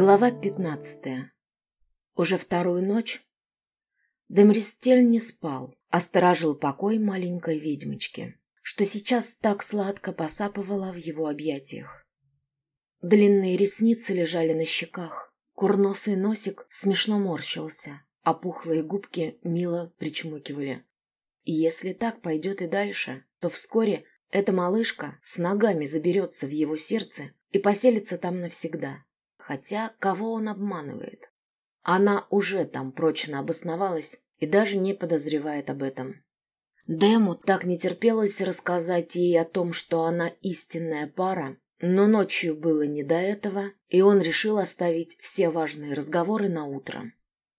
Глава пятнадцатая. Уже вторую ночь Демристель не спал, а сторожил покой маленькой ведьмочки, что сейчас так сладко посапывала в его объятиях. Длинные ресницы лежали на щеках, курносый носик смешно морщился, а пухлые губки мило причмокивали. И если так пойдет и дальше, то вскоре эта малышка с ногами заберется в его сердце и поселится там навсегда. Хотя кого он обманывает? Она уже там прочно обосновалась и даже не подозревает об этом. Дему так не терпелось рассказать ей о том, что она истинная пара, но ночью было не до этого, и он решил оставить все важные разговоры на утро.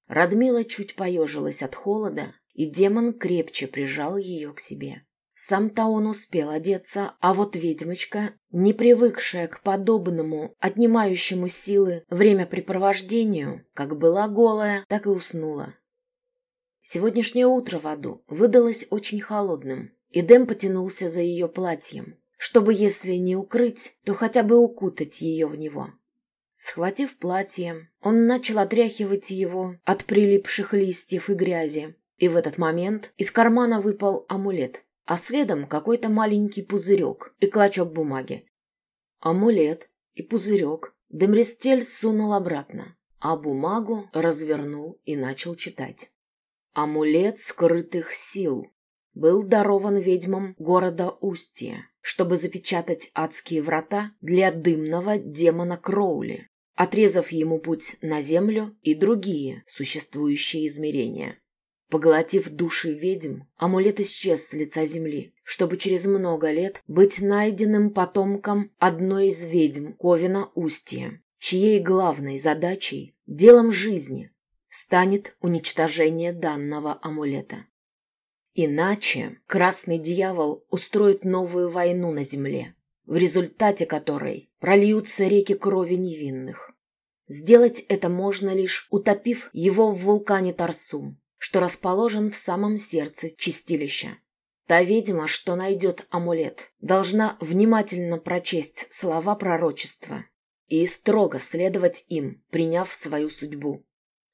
Радмила чуть поежилась от холода, и демон крепче прижал ее к себе. Сам-то он успел одеться, а вот ведьмочка, не привыкшая к подобному, отнимающему силы времяпрепровождению, как была голая, так и уснула. Сегодняшнее утро в аду выдалось очень холодным, и Дэм потянулся за ее платьем, чтобы, если не укрыть, то хотя бы укутать ее в него. Схватив платье, он начал отряхивать его от прилипших листьев и грязи, и в этот момент из кармана выпал амулет — а следом какой-то маленький пузырек и клочок бумаги. Амулет и пузырек Демрестель сунул обратно, а бумагу развернул и начал читать. Амулет скрытых сил был дарован ведьмам города Устья, чтобы запечатать адские врата для дымного демона Кроули, отрезав ему путь на землю и другие существующие измерения. Поглотив души ведьм, амулет исчез с лица земли, чтобы через много лет быть найденным потомком одной из ведьм Ковина Устья, чьей главной задачей, делом жизни, станет уничтожение данного амулета. Иначе Красный Дьявол устроит новую войну на земле, в результате которой прольются реки крови невинных. Сделать это можно лишь утопив его в вулкане Тарсум, что расположен в самом сердце чистилища. Та ведьма, что найдет амулет, должна внимательно прочесть слова пророчества и строго следовать им, приняв свою судьбу.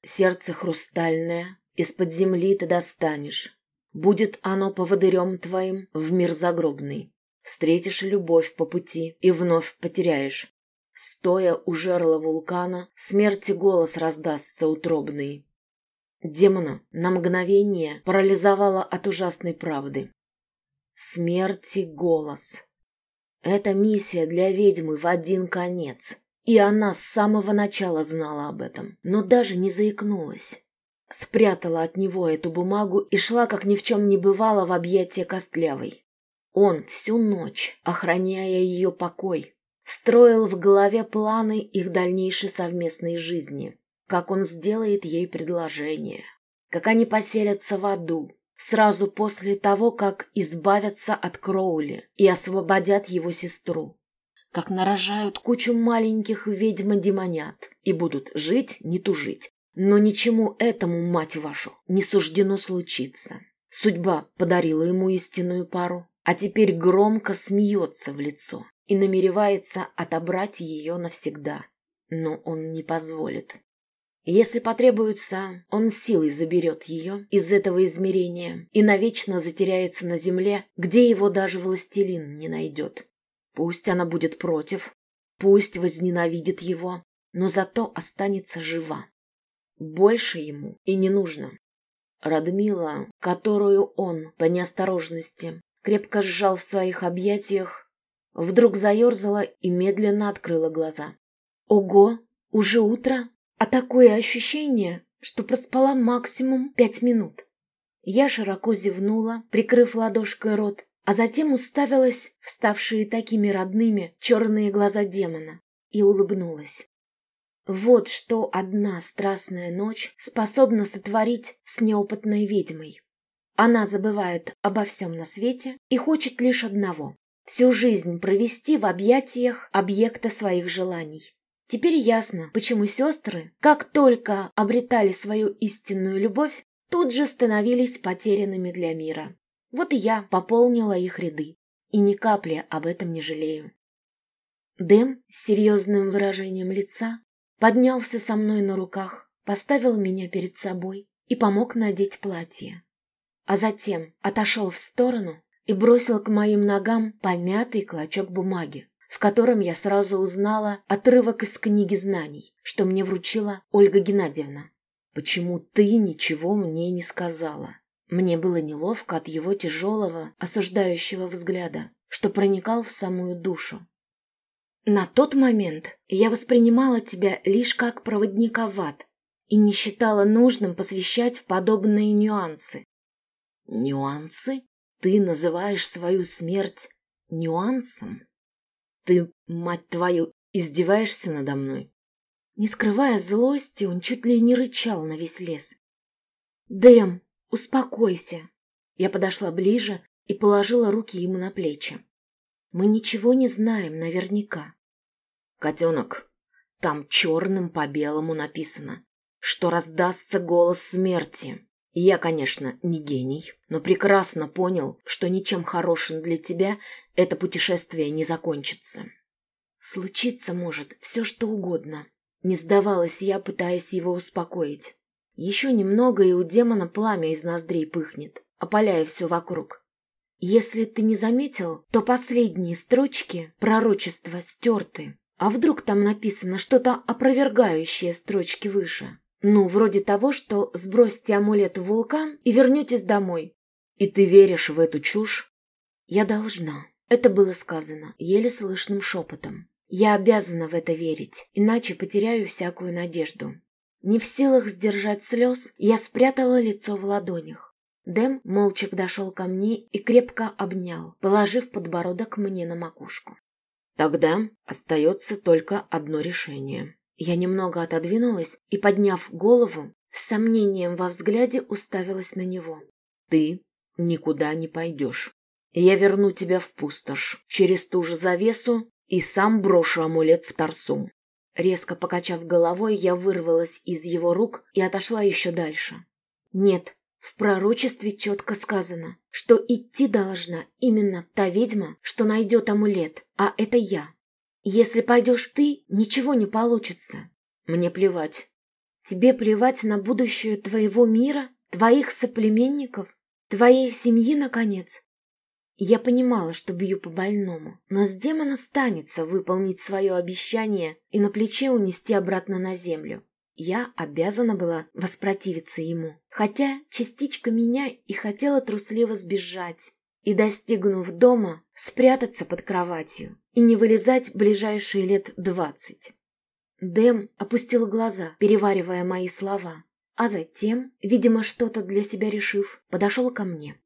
Сердце хрустальное, из-под земли ты достанешь. Будет оно поводырем твоим в мир загробный. Встретишь любовь по пути и вновь потеряешь. Стоя у жерла вулкана, смерти голос раздастся утробный. Демона на мгновение парализовало от ужасной правды. Смерти голос. Это миссия для ведьмы в один конец. И она с самого начала знала об этом, но даже не заикнулась. Спрятала от него эту бумагу и шла, как ни в чем не бывало, в объятия Костлявой. Он всю ночь, охраняя ее покой, строил в голове планы их дальнейшей совместной жизни как он сделает ей предложение, как они поселятся в аду, сразу после того, как избавятся от Кроули и освободят его сестру, как нарожают кучу маленьких ведьм-демонят и будут жить, не тужить. Но ничему этому, мать вашу, не суждено случиться. Судьба подарила ему истинную пару, а теперь громко смеется в лицо и намеревается отобрать ее навсегда. Но он не позволит. Если потребуется, он силой заберет ее из этого измерения и навечно затеряется на земле, где его даже властелин не найдет. Пусть она будет против, пусть возненавидит его, но зато останется жива. Больше ему и не нужно. Радмила, которую он, по неосторожности, крепко сжал в своих объятиях, вдруг заерзала и медленно открыла глаза. «Ого! Уже утро?» А такое ощущение, что проспала максимум пять минут. Я широко зевнула, прикрыв ладошкой рот, а затем уставилась в ставшие такими родными черные глаза демона и улыбнулась. Вот что одна страстная ночь способна сотворить с неопытной ведьмой. Она забывает обо всем на свете и хочет лишь одного — всю жизнь провести в объятиях объекта своих желаний. Теперь ясно, почему сестры, как только обретали свою истинную любовь, тут же становились потерянными для мира. Вот и я пополнила их ряды, и ни капли об этом не жалею. Дэм с серьезным выражением лица поднялся со мной на руках, поставил меня перед собой и помог надеть платье. А затем отошел в сторону и бросил к моим ногам помятый клочок бумаги, в котором я сразу узнала отрывок из книги знаний, что мне вручила Ольга Геннадьевна. «Почему ты ничего мне не сказала?» Мне было неловко от его тяжелого, осуждающего взгляда, что проникал в самую душу. На тот момент я воспринимала тебя лишь как проводника в ад и не считала нужным посвящать в подобные нюансы. Нюансы? Ты называешь свою смерть нюансом? Ты, мать твою, издеваешься надо мной? Не скрывая злости, он чуть ли не рычал на весь лес. «Дэм, успокойся!» Я подошла ближе и положила руки ему на плечи. «Мы ничего не знаем наверняка. Котенок, там черным по белому написано, что раздастся голос смерти. я, конечно, не гений, но прекрасно понял, что ничем хорошим для тебя это путешествие не закончится. Случиться может все, что угодно. Не сдавалась я, пытаясь его успокоить. Еще немного, и у демона пламя из ноздрей пыхнет, опаляя все вокруг. Если ты не заметил, то последние строчки пророчества стерты. А вдруг там написано что-то опровергающее строчки выше? Ну, вроде того, что сбросьте амулет в вулкан и вернетесь домой. И ты веришь в эту чушь? Я должна. Это было сказано еле слышным шепотом. Я обязана в это верить, иначе потеряю всякую надежду. Не в силах сдержать слез, я спрятала лицо в ладонях. Дэм молча подошел ко мне и крепко обнял, положив подбородок мне на макушку. Тогда остается только одно решение. Я немного отодвинулась и, подняв голову, с сомнением во взгляде уставилась на него. Ты никуда не пойдешь. Я верну тебя в пустошь через ту же завесу и сам брошу амулет в торсу. Резко покачав головой, я вырвалась из его рук и отошла еще дальше. Нет, в пророчестве четко сказано, что идти должна именно та ведьма, что найдет амулет, а это я. Если пойдешь ты, ничего не получится. Мне плевать. Тебе плевать на будущее твоего мира, твоих соплеменников, твоей семьи, наконец. Я понимала, что бью по больному, но с демона станется выполнить свое обещание и на плече унести обратно на землю. Я обязана была воспротивиться ему, хотя частичка меня и хотела трусливо сбежать и, достигнув дома, спрятаться под кроватью и не вылезать ближайшие лет двадцать. Дэм опустил глаза, переваривая мои слова, а затем, видимо, что-то для себя решив, подошел ко мне.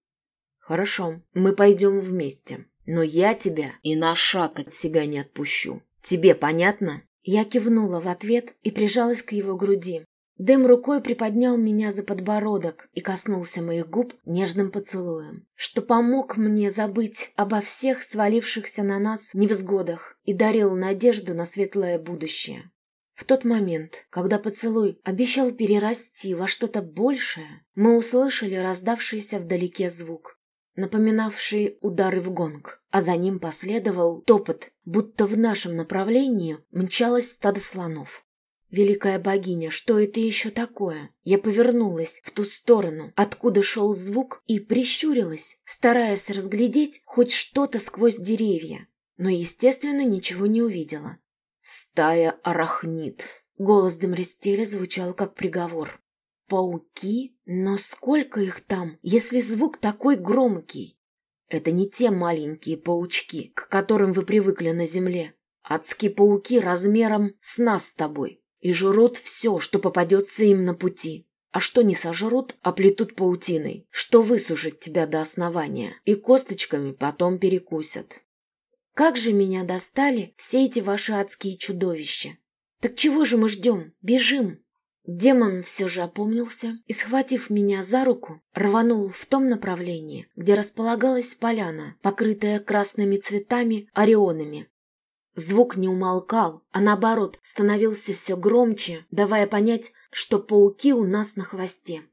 «Хорошо, мы пойдем вместе, но я тебя и на шаг от себя не отпущу. Тебе понятно?» Я кивнула в ответ и прижалась к его груди. Дэм рукой приподнял меня за подбородок и коснулся моих губ нежным поцелуем, что помог мне забыть обо всех свалившихся на нас невзгодах и дарил надежду на светлое будущее. В тот момент, когда поцелуй обещал перерасти во что-то большее, мы услышали раздавшийся вдалеке звук напоминавший удары в гонг, а за ним последовал топот, будто в нашем направлении мчалось стадо слонов. Великая богиня, что это еще такое? Я повернулась в ту сторону, откуда шел звук, и прищурилась, стараясь разглядеть хоть что-то сквозь деревья, но, естественно, ничего не увидела. «Стая арахнит!» Голос Демрестеля звучал как приговор. Пауки? Но сколько их там, если звук такой громкий? Это не те маленькие паучки, к которым вы привыкли на земле. Адские пауки размером с нас с тобой и жрут все, что попадется им на пути. А что не сожрут, а плетут паутиной, что высушит тебя до основания и косточками потом перекусят. Как же меня достали все эти ваши адские чудовища? Так чего же мы ждем? Бежим! Демон все же опомнился и, схватив меня за руку, рванул в том направлении, где располагалась поляна, покрытая красными цветами орионами. Звук не умолкал, а наоборот становился все громче, давая понять, что пауки у нас на хвосте.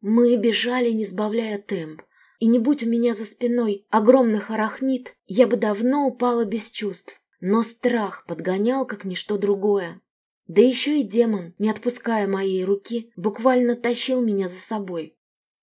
Мы бежали, не сбавляя темп, и не будь у меня за спиной огромных арахнит, я бы давно упала без чувств. Но страх подгонял, как ничто другое. Да еще и демон, не отпуская моей руки, буквально тащил меня за собой.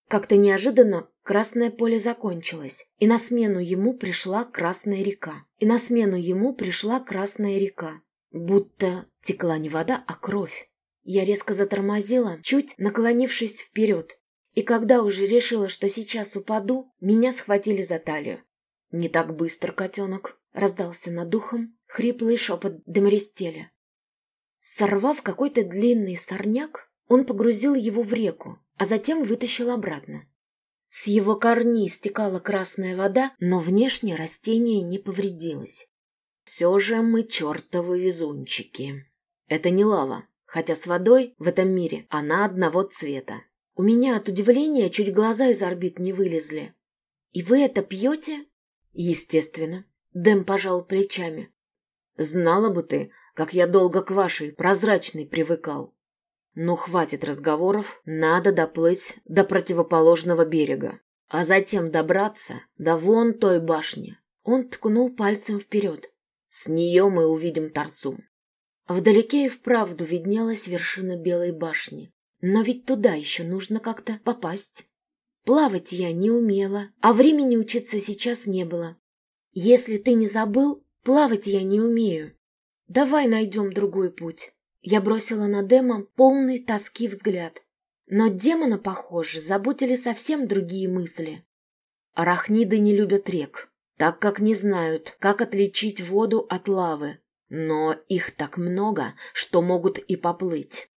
Как-то неожиданно красное поле закончилось, и на смену ему пришла красная река. И на смену ему пришла красная река. Будто текла не вода, а кровь. Я резко затормозила, чуть наклонившись вперед. И когда уже решила, что сейчас упаду, меня схватили за талию. «Не так быстро, котенок!» — раздался над духом хриплый шепот Демаристеля. Сорвав какой-то длинный сорняк, он погрузил его в реку, а затем вытащил обратно. С его корней стекала красная вода, но внешне растение не повредилось. Все же мы чертовы везунчики. Это не лава, хотя с водой в этом мире она одного цвета. У меня от удивления чуть глаза из орбит не вылезли. «И вы это пьете?» «Естественно». Дэм пожал плечами. «Знала бы ты, как я долго к вашей прозрачной привыкал. Но хватит разговоров, надо доплыть до противоположного берега, а затем добраться до вон той башни. Он ткнул пальцем вперед. С нее мы увидим Тарсу. Вдалеке и вправду виднелась вершина Белой башни. Но ведь туда еще нужно как-то попасть. Плавать я не умела, а времени учиться сейчас не было. Если ты не забыл, плавать я не умею. Давай найдем другой путь. Я бросила на Дэма полный тоски взгляд. Но демона, похоже, заботили совсем другие мысли. Арахниды не любят рек, так как не знают, как отличить воду от лавы. Но их так много, что могут и поплыть.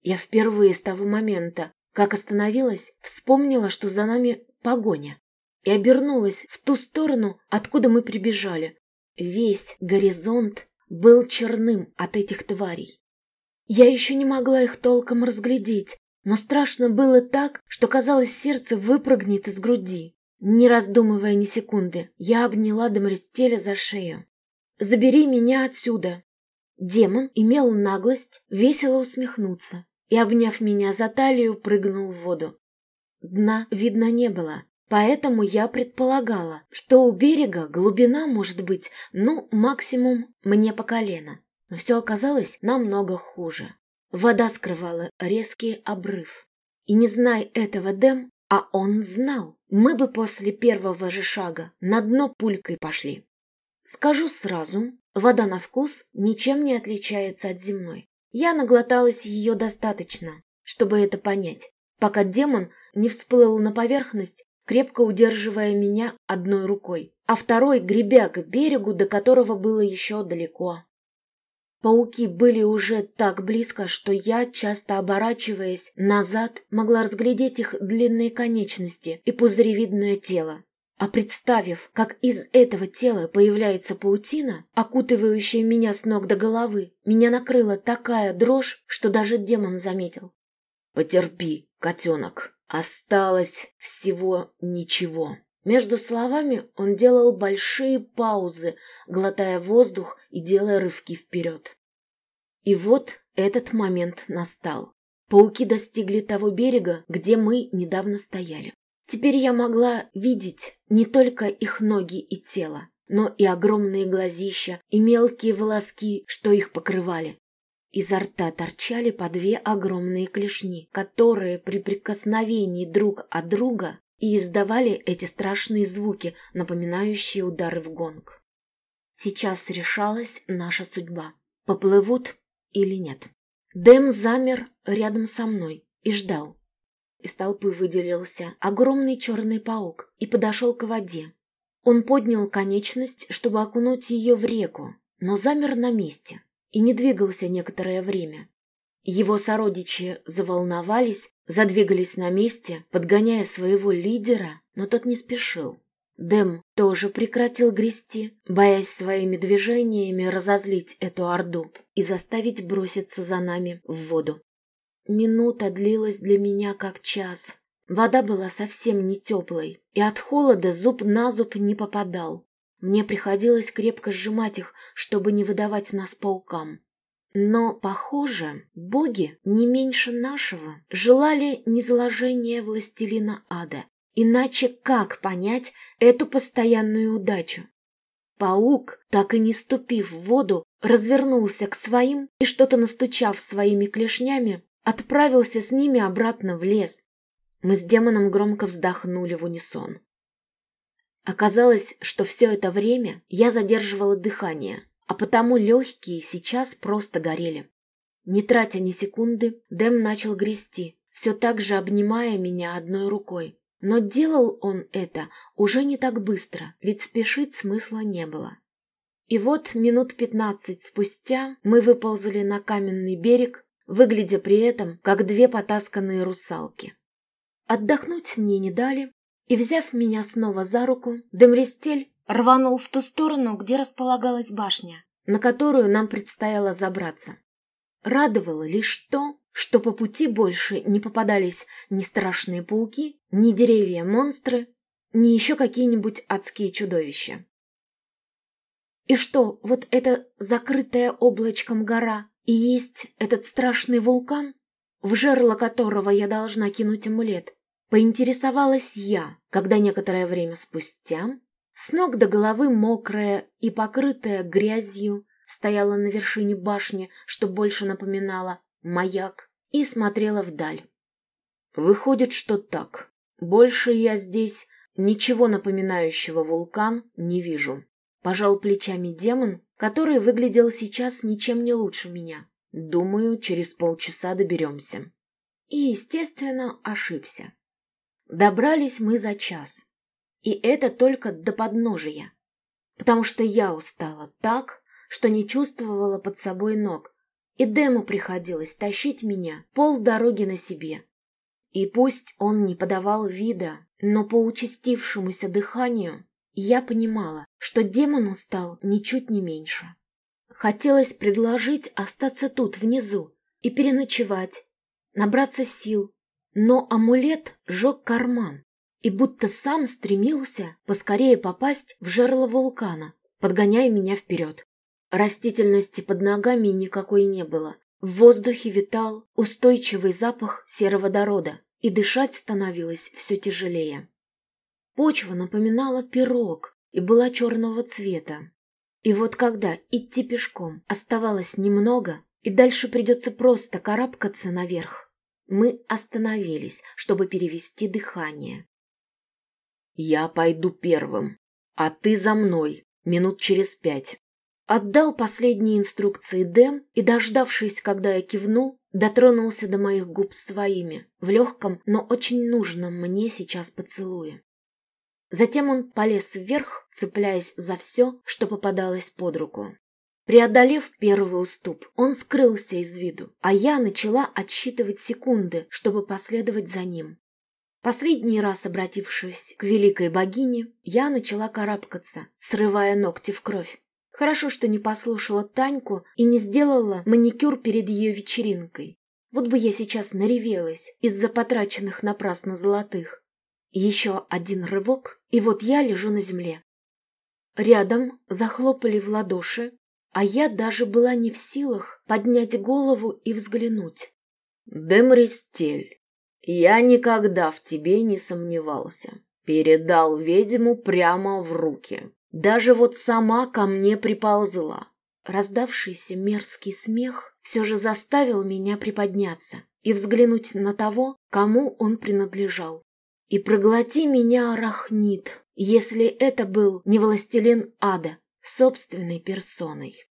Я впервые с того момента, как остановилась, вспомнила, что за нами погоня, и обернулась в ту сторону, откуда мы прибежали. Весь горизонт был черным от этих тварей. Я еще не могла их толком разглядеть, но страшно было так, что казалось, сердце выпрыгнет из груди. Не раздумывая ни секунды, я обняла Демаристеля за шею. «Забери меня отсюда!» Демон имел наглость весело усмехнуться и, обняв меня за талию, прыгнул в воду. Дна видно не было, поэтому я предполагала, что у берега глубина может быть, ну, максимум мне по колено. Но все оказалось намного хуже. Вода скрывала резкий обрыв. И не зная этого Дэм, а он знал, мы бы после первого же шага на дно пулькой пошли. Скажу сразу, вода на вкус ничем не отличается от земной. Я наглоталась ее достаточно, чтобы это понять, пока демон не всплыл на поверхность, крепко удерживая меня одной рукой, а второй гребя к берегу, до которого было еще далеко. Пауки были уже так близко, что я, часто оборачиваясь назад, могла разглядеть их длинные конечности и пузыревидное тело. А представив, как из этого тела появляется паутина, окутывающая меня с ног до головы, меня накрыла такая дрожь, что даже демон заметил. «Потерпи, котенок, осталось всего ничего». Между словами он делал большие паузы, глотая воздух и делая рывки вперед. И вот этот момент настал. Пауки достигли того берега, где мы недавно стояли. Теперь я могла видеть не только их ноги и тело, но и огромные глазища и мелкие волоски, что их покрывали. Изо рта торчали по две огромные клешни, которые при прикосновении друг от друга и издавали эти страшные звуки, напоминающие удары в гонг. Сейчас решалась наша судьба. Поплывут или нет. Дэм замер рядом со мной и ждал. Из толпы выделился огромный черный паук и подошел к воде. Он поднял конечность, чтобы окунуть ее в реку, но замер на месте и не двигался некоторое время. Его сородичи заволновались, задвигались на месте, подгоняя своего лидера, но тот не спешил. Дэм тоже прекратил грести, боясь своими движениями разозлить эту орду и заставить броситься за нами в воду. Минута длилась для меня как час. Вода была совсем не теплой, и от холода зуб на зуб не попадал. Мне приходилось крепко сжимать их, чтобы не выдавать нас паукам. Но, похоже, боги не меньше нашего желали низложения властелина ада. Иначе как понять эту постоянную удачу? Паук, так и не ступив в воду, развернулся к своим и, что-то настучав своими клешнями, отправился с ними обратно в лес. Мы с демоном громко вздохнули в унисон. Оказалось, что все это время я задерживала дыхание, а потому легкие сейчас просто горели. Не тратя ни секунды, Дэм начал грести, все так же обнимая меня одной рукой. Но делал он это уже не так быстро, ведь спешить смысла не было. И вот минут пятнадцать спустя мы выползли на каменный берег, выглядя при этом как две потасканные русалки. Отдохнуть мне не дали, и, взяв меня снова за руку, Демрестель рванул в ту сторону, где располагалась башня, на которую нам предстояло забраться. Радовало лишь то, что по пути больше не попадались ни страшные пауки, ни деревья-монстры, ни еще какие-нибудь адские чудовища. И что, вот эта закрытая облачком гора и есть этот страшный вулкан, в жерло которого я должна кинуть амулет, поинтересовалась я, когда некоторое время спустя, с ног до головы мокрая и покрытая грязью, стояла на вершине башни, что больше напоминало маяк, и смотрела вдаль. Выходит, что так. Больше я здесь ничего напоминающего вулкан не вижу. Пожал плечами демон, который выглядел сейчас ничем не лучше меня. Думаю, через полчаса доберемся. И, естественно, ошибся. Добрались мы за час. И это только до подножия. Потому что я устала так, что не чувствовала под собой ног, и Дему приходилось тащить меня пол дороги на себе. И пусть он не подавал вида, но по участившемуся дыханию я понимала, что демон устал ничуть не меньше. Хотелось предложить остаться тут, внизу, и переночевать, набраться сил, но амулет жег карман и будто сам стремился поскорее попасть в жерло вулкана, подгоняя меня вперед. Растительности под ногами никакой не было. В воздухе витал устойчивый запах сероводорода, и дышать становилось все тяжелее. Почва напоминала пирог и была черного цвета. И вот когда идти пешком оставалось немного, и дальше придется просто карабкаться наверх, мы остановились, чтобы перевести дыхание. «Я пойду первым, а ты за мной, минут через пять», Отдал последние инструкции Дэм и, дождавшись, когда я кивну, дотронулся до моих губ своими, в легком, но очень нужном мне сейчас поцелуе. Затем он полез вверх, цепляясь за все, что попадалось под руку. Преодолев первый уступ, он скрылся из виду, а я начала отсчитывать секунды, чтобы последовать за ним. Последний раз обратившись к великой богине, я начала карабкаться, срывая ногти в кровь. Хорошо, что не послушала Таньку и не сделала маникюр перед ее вечеринкой. Вот бы я сейчас наревелась из-за потраченных напрасно золотых. Еще один рывок, и вот я лежу на земле. Рядом захлопали в ладоши, а я даже была не в силах поднять голову и взглянуть. «Демристель, я никогда в тебе не сомневался. Передал ведьму прямо в руки. Даже вот сама ко мне приползла. Раздавшийся мерзкий смех все же заставил меня приподняться и взглянуть на того, кому он принадлежал. И проглоти меня, арахнит, если это был не властелин ада собственной персоной.